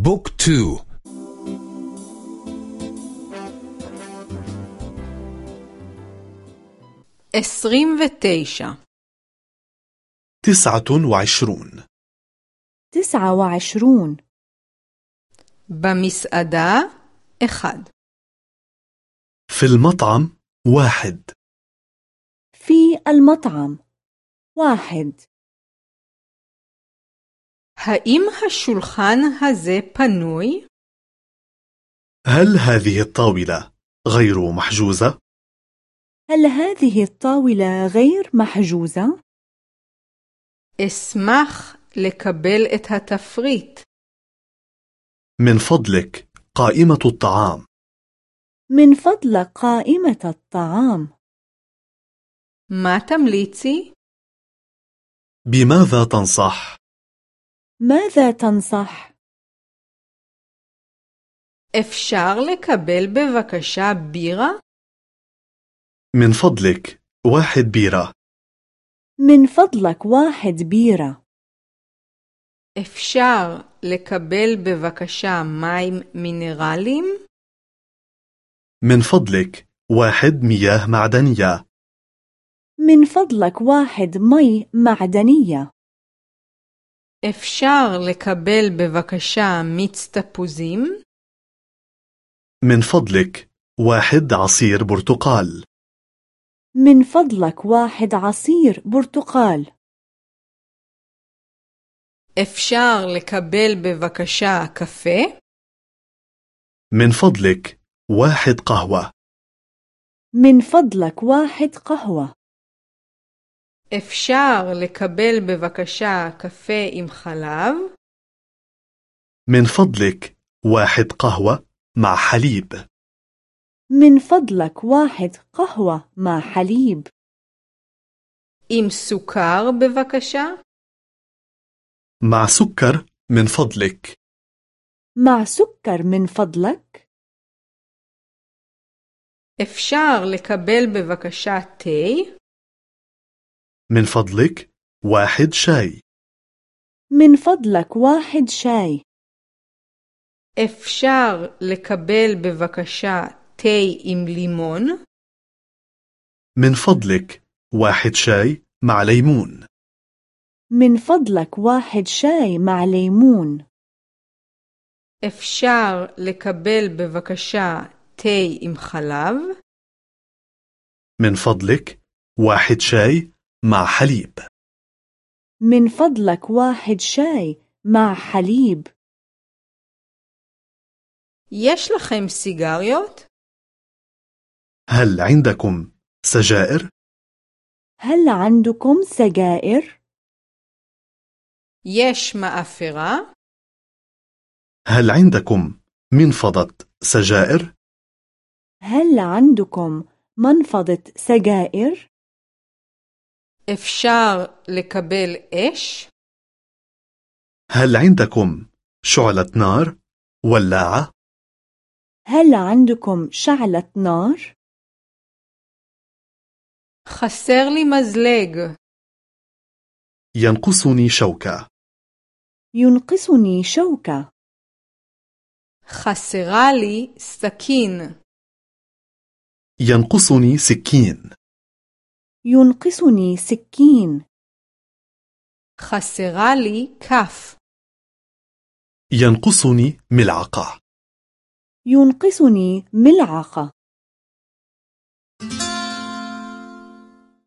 بوك تو. عشرين وتيشة تسعة وعشرون. تسعة وعشرون. بمسأدة أحد في المطعم واحد. في المطعم واحد. האם השולחן הזה פנוי? هل هذه الطاولة غير محجوزة؟ هل هذه الطاولة غير محجوزة؟ אשמח לקבל את התפריט. من فضلك قائمة الطعام من فضل قائمة الطعام מה תמליצי? بماذا تنصح؟ ماذا تنصح؟ אפשר לקבל בבקשה בירה? من فضلك واحد بيرة من فضلك واحد بيرة אפשר לקבל בבקשה מים מינרליים? من فضلك واحد مياه معدنية من فضلك واحد مي معدنية אפשר לקבל בבקשה מיץ תפוזים? من فضلك واحد عصير برتقال من فضلك واحد عصير برتقال אפשר לקבל בבקשה קפה? من فضلك واحد قهوة من فضلك واحد قهوة אפשר לקבל בבקשה קפה עם חלב? من فضلك واحد قهوة مع حليب من فضلك واحد قهوة مع حليب עם סוכר בבקשה? مع سكر من فضلك مع سكر من فضلك אפשר לקבל בבקשה תה? من فضلك واحد شاي من فضلك واحد شاي אפשר לקבל בבקשה תה עם לימון? من فضلك واحد شاي مع ليمون من فضلك واحد شاي مع ليمون אפשר לקבל בבקשה תה עם חלב? من فضلك واحد شاي مع حليب من فضلك واحد شاي مع حليب יש לכם סיגריות? هل عندكم سجائر؟ هل عندكم سجائر؟ יש מאפרה? هل عندكم منفضة سجائر؟ هل عندكم منفضة سجائر؟ אפשר לקבל אש? هل عندكم شعلة نار؟ ولاعة؟ هل عندكم شعلة نار؟ חסר לי מזלג. ينقصني شوكة ينقصني شوكة חסרה לי סכין. ينقصني سكين ينقصني سكين חסרה לי כף. ينقصني ملعقة ينقصني ملعقة